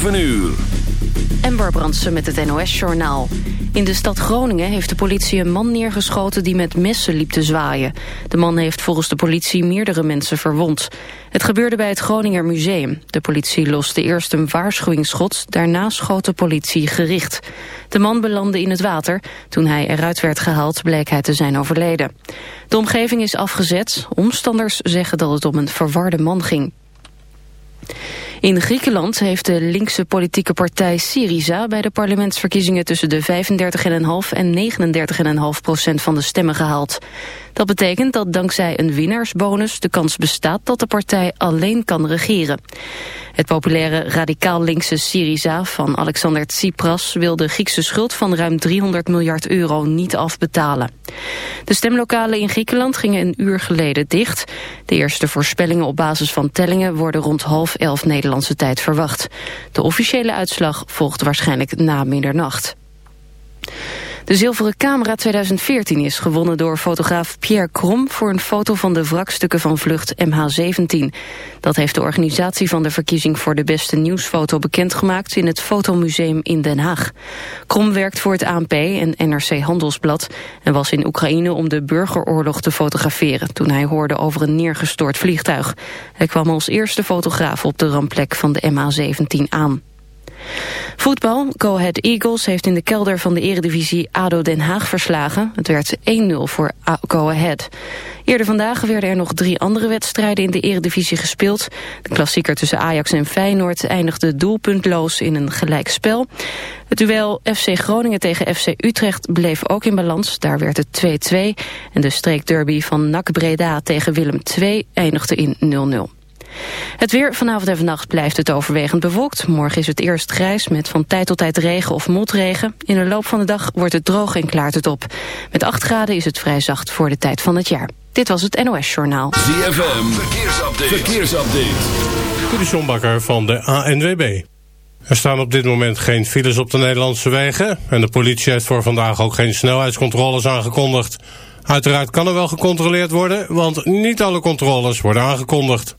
7 uur. Ember Brandsen met het NOS-journaal. In de stad Groningen heeft de politie een man neergeschoten die met messen liep te zwaaien. De man heeft volgens de politie meerdere mensen verwond. Het gebeurde bij het Groninger Museum. De politie loste eerst een waarschuwingsschot, daarna schoot de politie gericht. De man belandde in het water. Toen hij eruit werd gehaald bleek hij te zijn overleden. De omgeving is afgezet. Omstanders zeggen dat het om een verwarde man ging. In Griekenland heeft de linkse politieke partij Syriza bij de parlementsverkiezingen tussen de 35,5 en 39,5 procent van de stemmen gehaald. Dat betekent dat dankzij een winnaarsbonus de kans bestaat dat de partij alleen kan regeren. Het populaire radicaal-linkse Syriza van Alexander Tsipras wil de Griekse schuld van ruim 300 miljard euro niet afbetalen. De stemlokalen in Griekenland gingen een uur geleden dicht. De eerste voorspellingen op basis van tellingen worden rond half elf Nederlandse tijd verwacht. De officiële uitslag volgt waarschijnlijk na middernacht. De zilveren camera 2014 is gewonnen door fotograaf Pierre Krom... voor een foto van de wrakstukken van vlucht MH17. Dat heeft de organisatie van de verkiezing voor de beste nieuwsfoto bekendgemaakt... in het Fotomuseum in Den Haag. Krom werkt voor het ANP en NRC Handelsblad... en was in Oekraïne om de burgeroorlog te fotograferen... toen hij hoorde over een neergestort vliegtuig. Hij kwam als eerste fotograaf op de rampplek van de MH17 aan. Voetbal. Go Ahead Eagles heeft in de kelder van de eredivisie ADO Den Haag verslagen. Het werd 1-0 voor Go Ahead. Eerder vandaag werden er nog drie andere wedstrijden in de eredivisie gespeeld. De klassieker tussen Ajax en Feyenoord eindigde doelpuntloos in een gelijkspel. Het duel FC Groningen tegen FC Utrecht bleef ook in balans. Daar werd het 2-2. En de streekderby van NAC Breda tegen Willem II eindigde in 0-0. Het weer vanavond en vannacht blijft het overwegend bewolkt. Morgen is het eerst grijs met van tijd tot tijd regen of motregen. In de loop van de dag wordt het droog en klaart het op. Met 8 graden is het vrij zacht voor de tijd van het jaar. Dit was het NOS Journaal. ZFM, verkeersupdate. verkeersupdate. De van de ANWB. Er staan op dit moment geen files op de Nederlandse wegen... en de politie heeft voor vandaag ook geen snelheidscontroles aangekondigd. Uiteraard kan er wel gecontroleerd worden, want niet alle controles worden aangekondigd.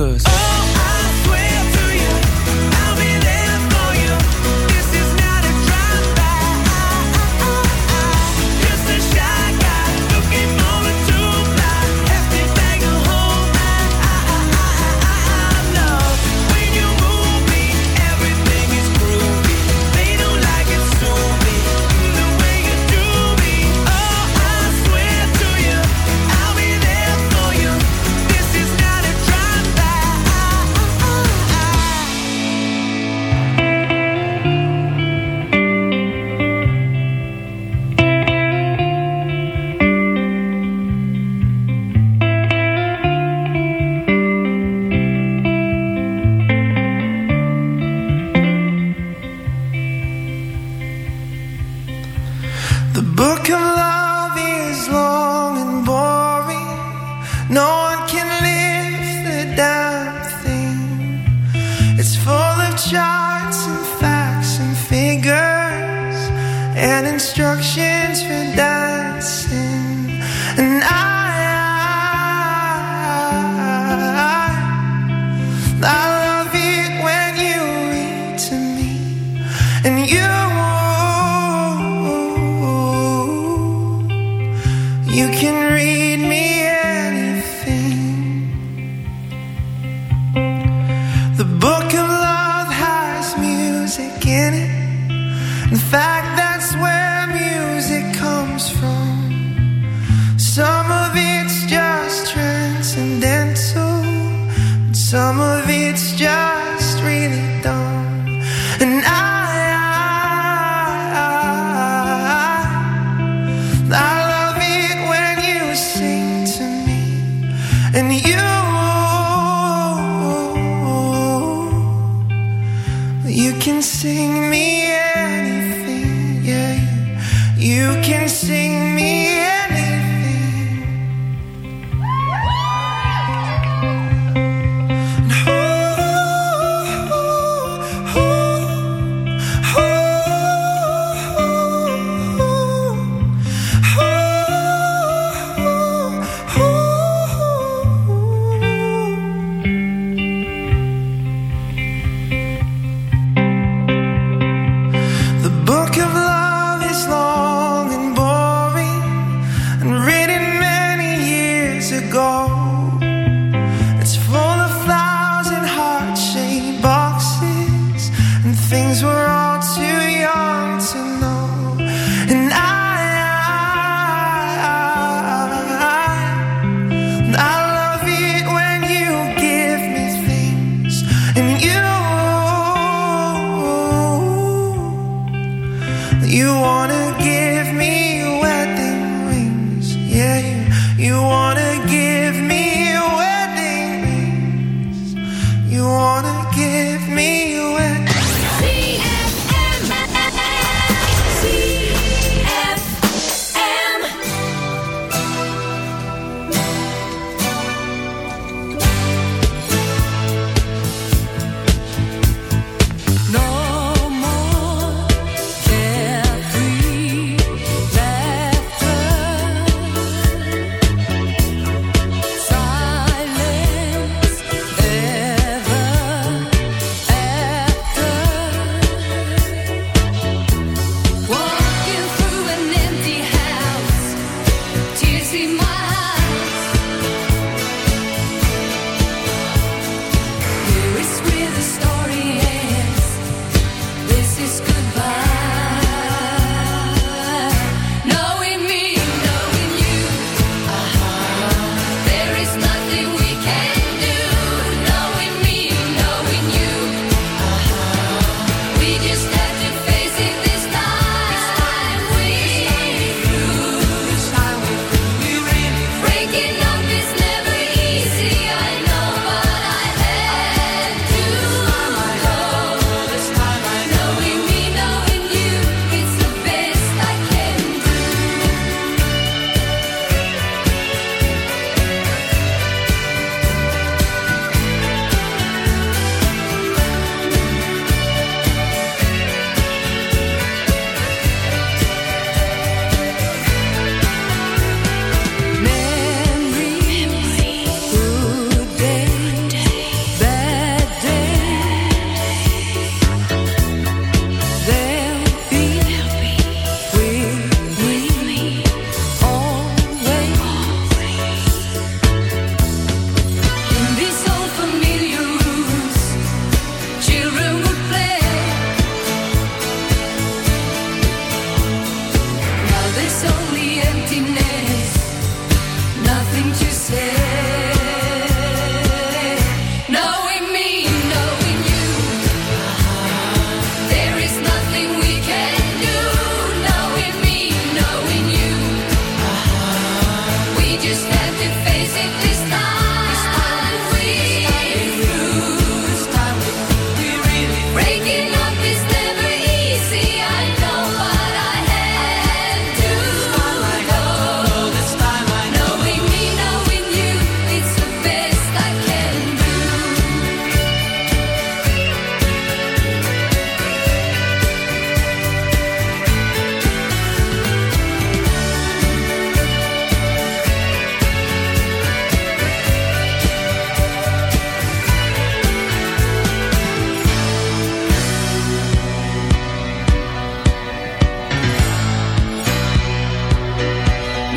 Cause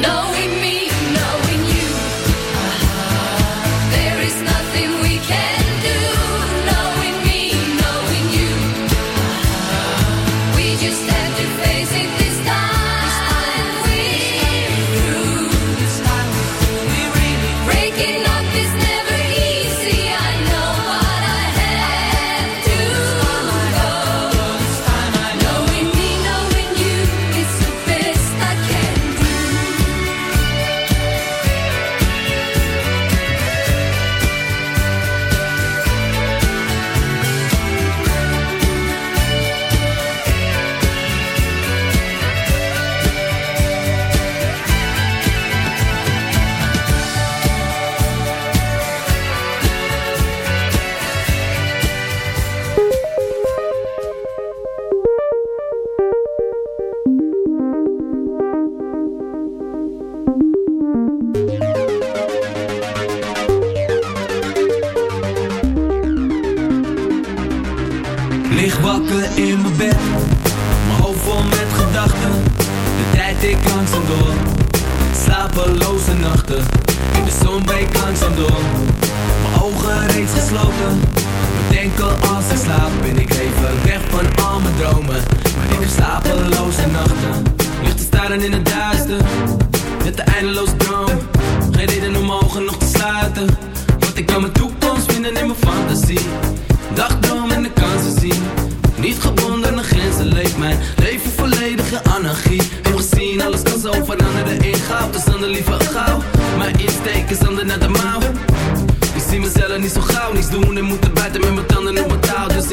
know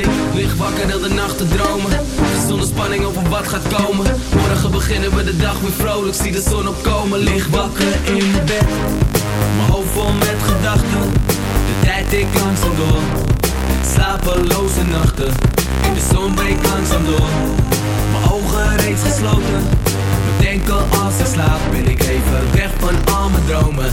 ik lig wakker heel de nacht te dromen. Zonder spanning over wat gaat komen. Morgen beginnen we de dag weer vrolijk, zie de zon opkomen. Lig wakker in mijn bed, mijn hoofd vol met gedachten. De tijd ik langzaam door, slapeloze nachten. In de zon breekt langzaam door, mijn ogen reeds gesloten. Bedenken als ik slaap, ben ik even weg van al mijn dromen.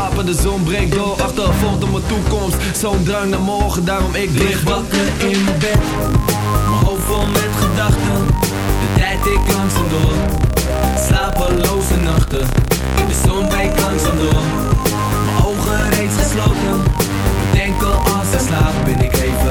gapen, de zon breekt door. Achtervolgt op mijn toekomst, zo'n drang naar morgen. Daarom ik lig wakker in mijn bed, mijn hoofd vol met gedachten. De tijd ik langzaam door, slapeloze nachten. In de zon breekt langzaam door, mijn ogen reeds gesloten. Bedenken als ik slaap, ben ik even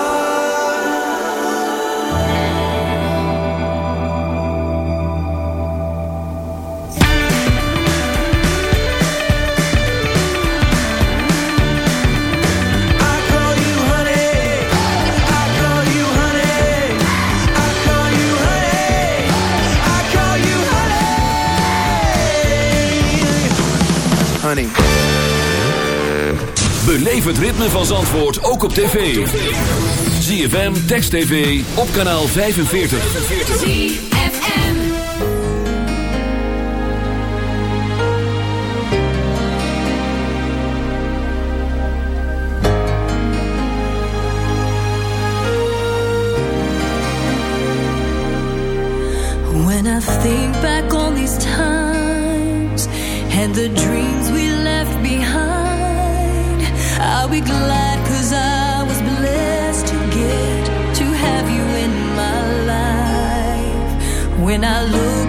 Beleef het ritme van Zandvoort ook op tv. ZFM, Text TV, op kanaal 45. ZFM When I think back on these times And the dreams when I look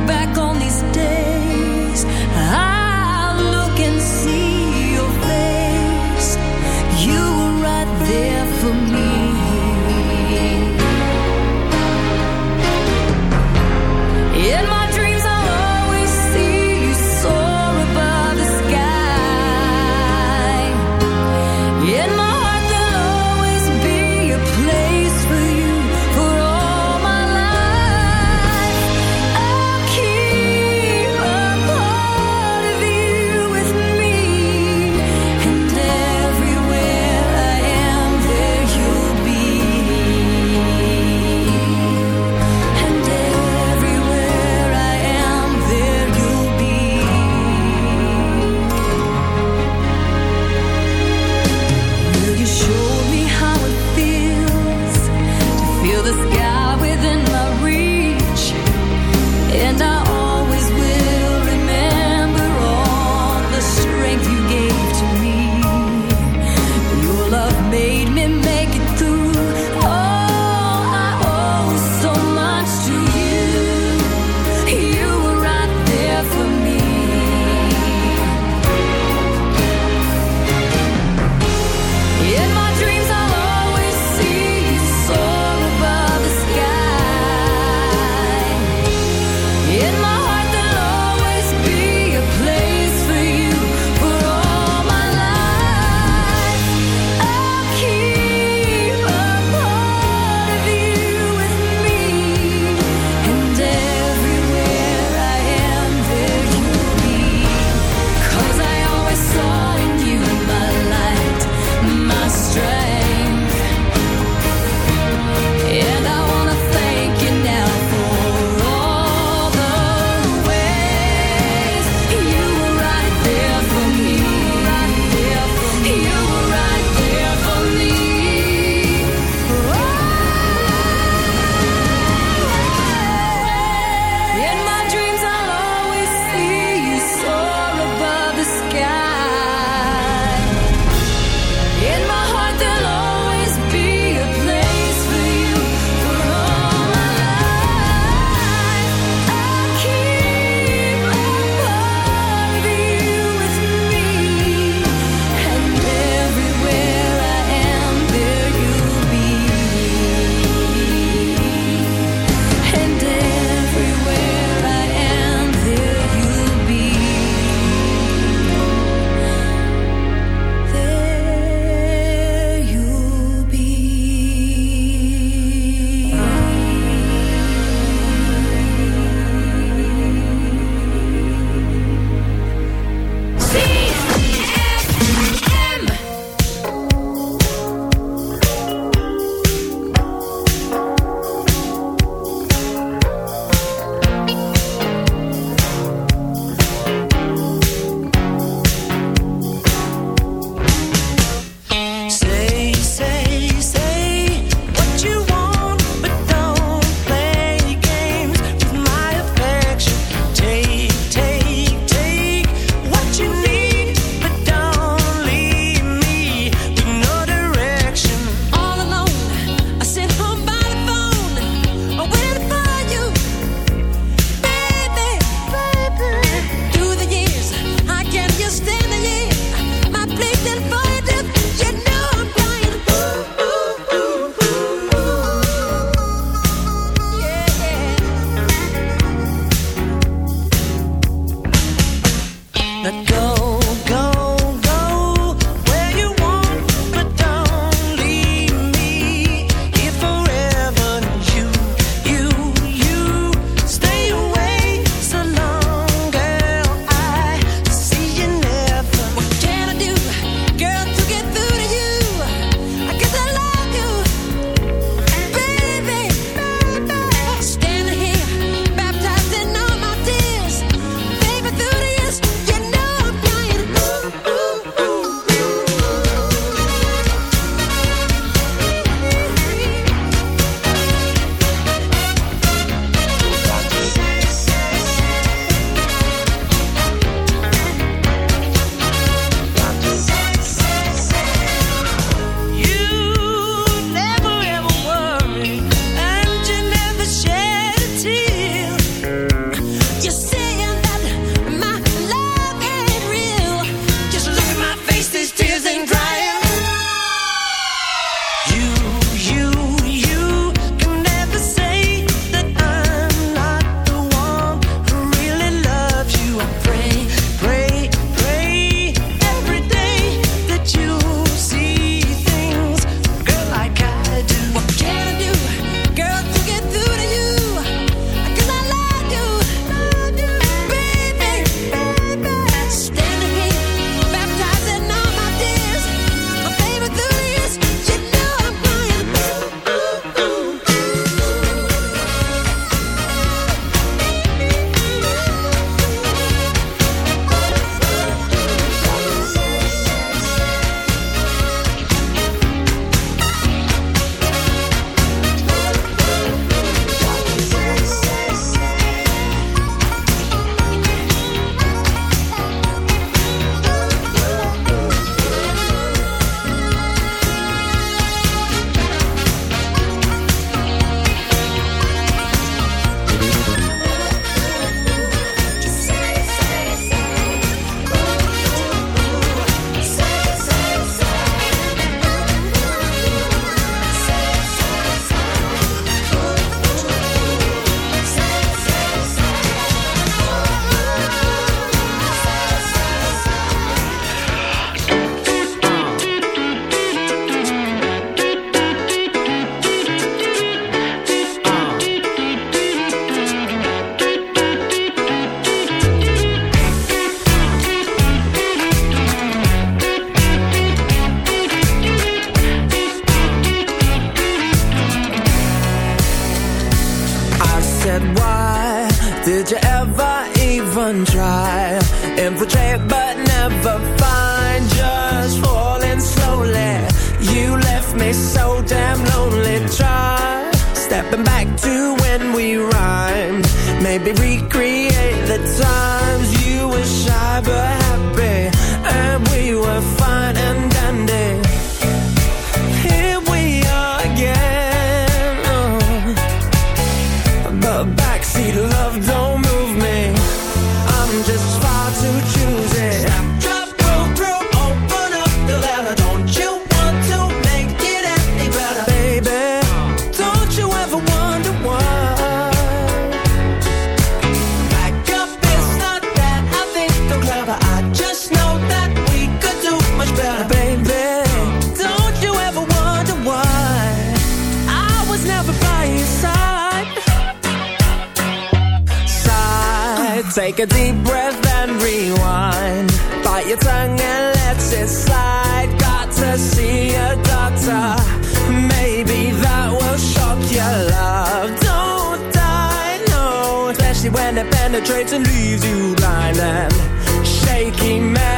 penetrates and leaves you blind and shaky, mad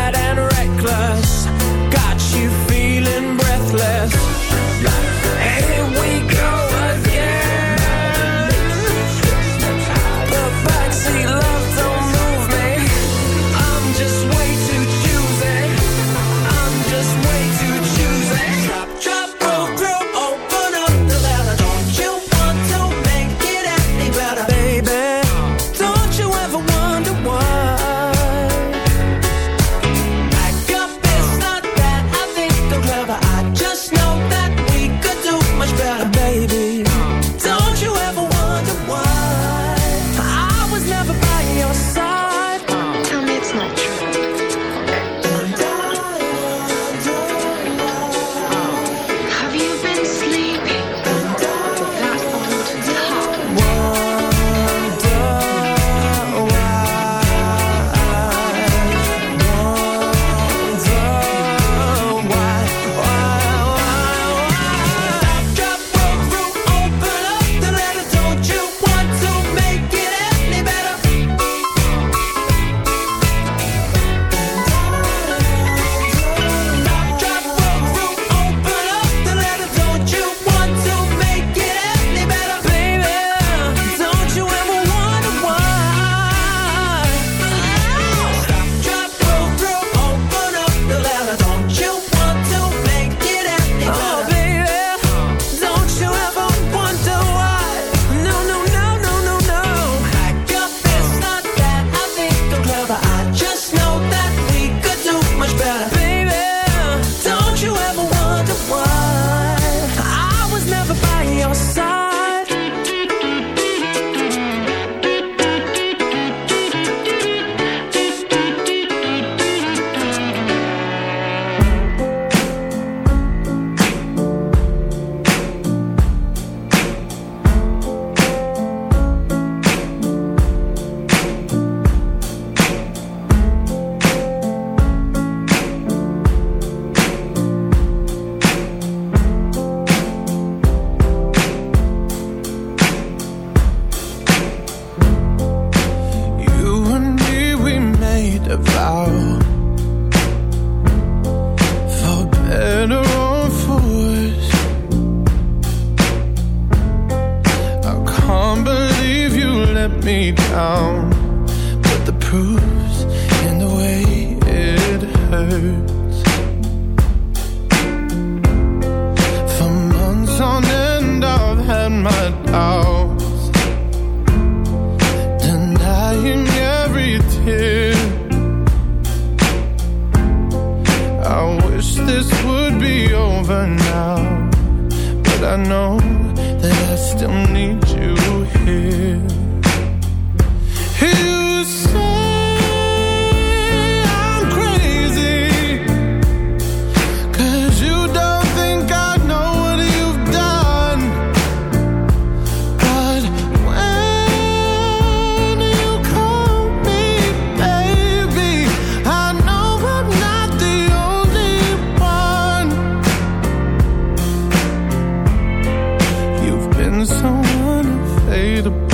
the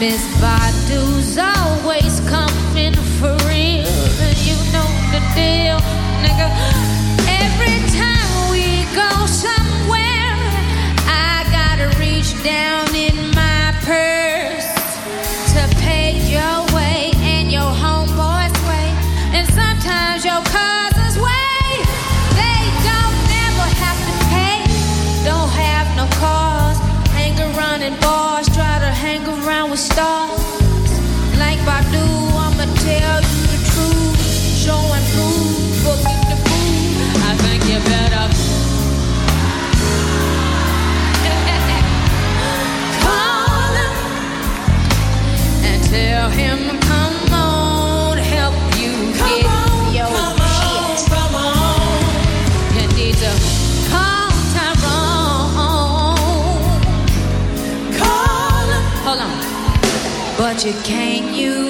Miss Body. Can you?